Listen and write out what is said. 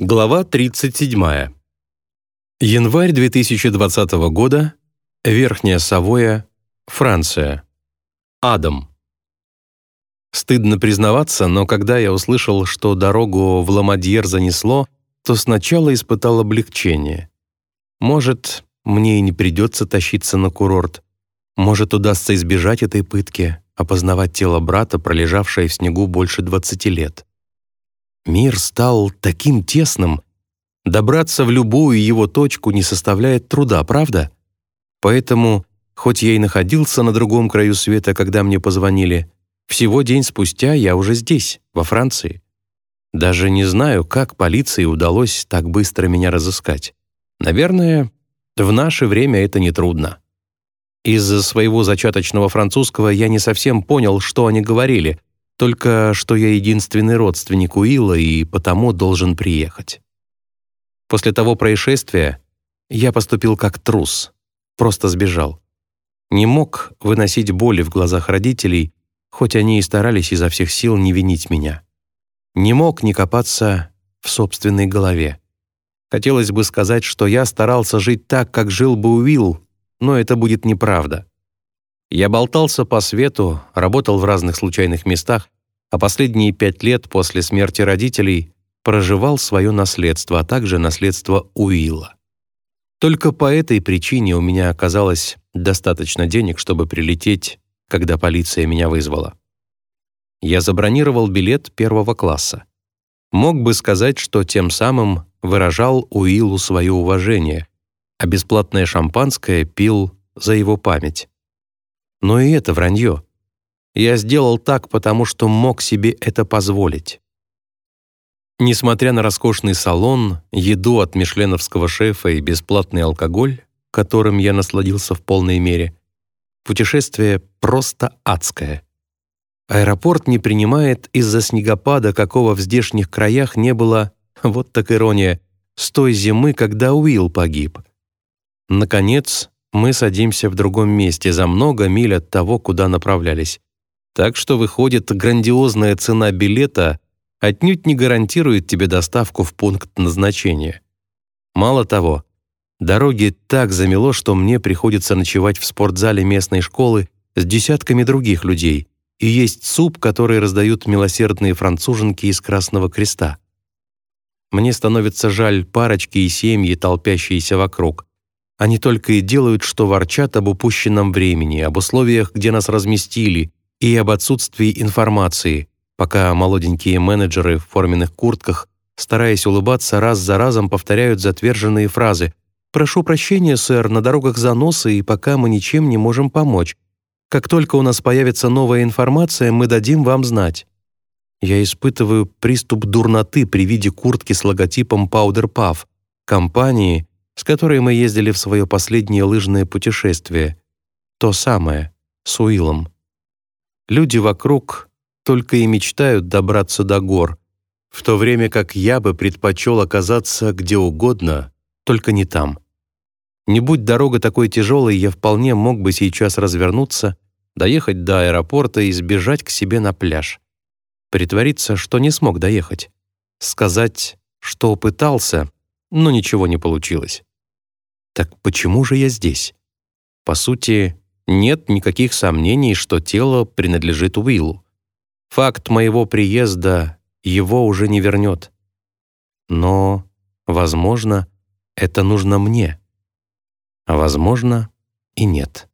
Глава 37. Январь 2020 года. Верхняя Савоя, Франция. Адам. Стыдно признаваться, но когда я услышал, что дорогу в Ламадьер занесло, то сначала испытал облегчение. Может, мне и не придется тащиться на курорт. Может, удастся избежать этой пытки, опознавать тело брата, пролежавшее в снегу больше 20 лет. Мир стал таким тесным. Добраться в любую его точку не составляет труда, правда? Поэтому, хоть я и находился на другом краю света, когда мне позвонили, всего день спустя я уже здесь, во Франции. Даже не знаю, как полиции удалось так быстро меня разыскать. Наверное, в наше время это нетрудно. Из-за своего зачаточного французского я не совсем понял, что они говорили, только что я единственный родственник Уилла и потому должен приехать. После того происшествия я поступил как трус, просто сбежал. Не мог выносить боли в глазах родителей, хоть они и старались изо всех сил не винить меня. Не мог не копаться в собственной голове. Хотелось бы сказать, что я старался жить так, как жил бы Уилл, но это будет неправда. Я болтался по свету, работал в разных случайных местах, а последние пять лет после смерти родителей проживал свое наследство, а также наследство Уилла. Только по этой причине у меня оказалось достаточно денег, чтобы прилететь, когда полиция меня вызвала. Я забронировал билет первого класса. Мог бы сказать, что тем самым выражал Уиллу свое уважение, а бесплатное шампанское пил за его память. Но и это вранье. Я сделал так, потому что мог себе это позволить. Несмотря на роскошный салон, еду от мишленовского шефа и бесплатный алкоголь, которым я насладился в полной мере, путешествие просто адское. Аэропорт не принимает из-за снегопада, какого в здешних краях не было, вот так ирония, с той зимы, когда Уилл погиб. Наконец, мы садимся в другом месте, за много миль от того, куда направлялись. Так что, выходит, грандиозная цена билета отнюдь не гарантирует тебе доставку в пункт назначения. Мало того, дороги так замело, что мне приходится ночевать в спортзале местной школы с десятками других людей и есть суп, который раздают милосердные француженки из Красного Креста. Мне становится жаль парочки и семьи, толпящиеся вокруг. Они только и делают, что ворчат об упущенном времени, об условиях, где нас разместили, и об отсутствии информации, пока молоденькие менеджеры в форменных куртках, стараясь улыбаться, раз за разом повторяют затверженные фразы «Прошу прощения, сэр, на дорогах заносы, и пока мы ничем не можем помочь. Как только у нас появится новая информация, мы дадим вам знать». Я испытываю приступ дурноты при виде куртки с логотипом Powder Puff, компании, с которой мы ездили в свое последнее лыжное путешествие. То самое, с Уиллом. Люди вокруг только и мечтают добраться до гор, в то время как я бы предпочел оказаться где угодно, только не там. Не будь дорога такой тяжелой, я вполне мог бы сейчас развернуться, доехать до аэропорта и сбежать к себе на пляж. Притвориться, что не смог доехать. Сказать, что пытался, но ничего не получилось. Так почему же я здесь? По сути, нет никаких сомнений, что тело принадлежит Уиллу. Факт моего приезда его уже не вернет. Но, возможно, это нужно мне. А возможно, и нет.